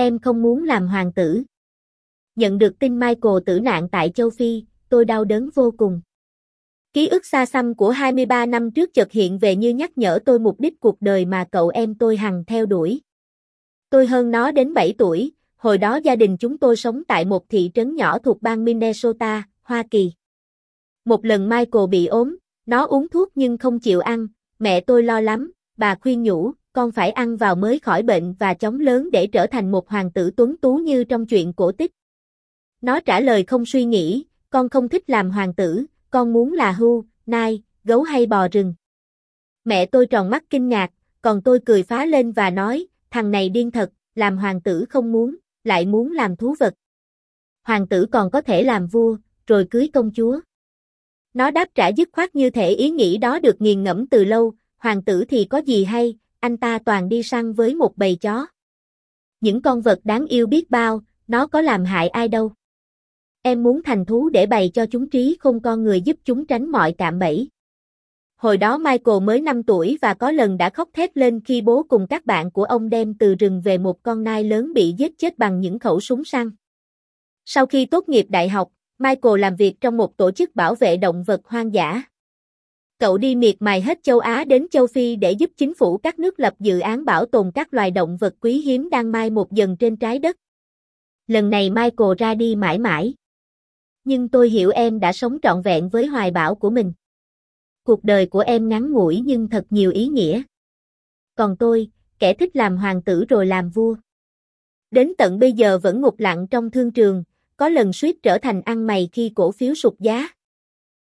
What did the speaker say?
Em không muốn làm hoàng tử. Nhận được tin Michael tử nạn tại châu Phi, tôi đau đớn vô cùng. Ký ức xa xăm của 23 năm trước chợt hiện về như nhắc nhở tôi mục đích cuộc đời mà cậu em tôi hằng theo đuổi. Tôi hơn nó đến 7 tuổi, hồi đó gia đình chúng tôi sống tại một thị trấn nhỏ thuộc bang Minnesota, Hoa Kỳ. Một lần Michael bị ốm, nó uống thuốc nhưng không chịu ăn, mẹ tôi lo lắm, bà khuyên nhủ, con phải ăn vào mới khỏi bệnh và chống lớn để trở thành một hoàng tử tuấn tú như trong chuyện cổ tích. Nó trả lời không suy nghĩ, con không thích làm hoàng tử, con muốn là hưu, nai, gấu hay bò rừng. Mẹ tôi tròn mắt kinh ngạc, còn tôi cười phá lên và nói, thằng này điên thật, làm hoàng tử không muốn, lại muốn làm thú vật. Hoàng tử còn có thể làm vua, rồi cưới công chúa. Nó đáp trả dứt khoát như thể ý nghĩ đó được nghiền ngẫm từ lâu, hoàng tử thì có gì hay, anh ta toàn đi săn với một bầy chó. Những con vật đáng yêu biết bao, nó có làm hại ai đâu. Em muốn thành thú để bày cho chúng trí không con người giúp chúng tránh mọi cạm bẫy. Hồi đó Michael mới 5 tuổi và có lần đã khóc thét lên khi bố cùng các bạn của ông đem từ rừng về một con nai lớn bị giết chết bằng những khẩu súng săn. Sau khi tốt nghiệp đại học, Michael làm việc trong một tổ chức bảo vệ động vật hoang dã. Cậu đi miệt mài hết châu Á đến châu Phi để giúp chính phủ các nước lập dự án bảo tồn các loài động vật quý hiếm đang mai một dần trên trái đất. Lần này Michael ra đi mãi mãi. Nhưng tôi hiểu em đã sống trọn vẹn với hoài bão của mình. Cuộc đời của em ngắn ngủi nhưng thật nhiều ý nghĩa. Còn tôi, kẻ thích làm hoàng tử rồi làm vua. Đến tận bây giờ vẫn ngục lặng trong thương trường, có lần suýt trở thành ăn mày khi cổ phiếu sụt giá.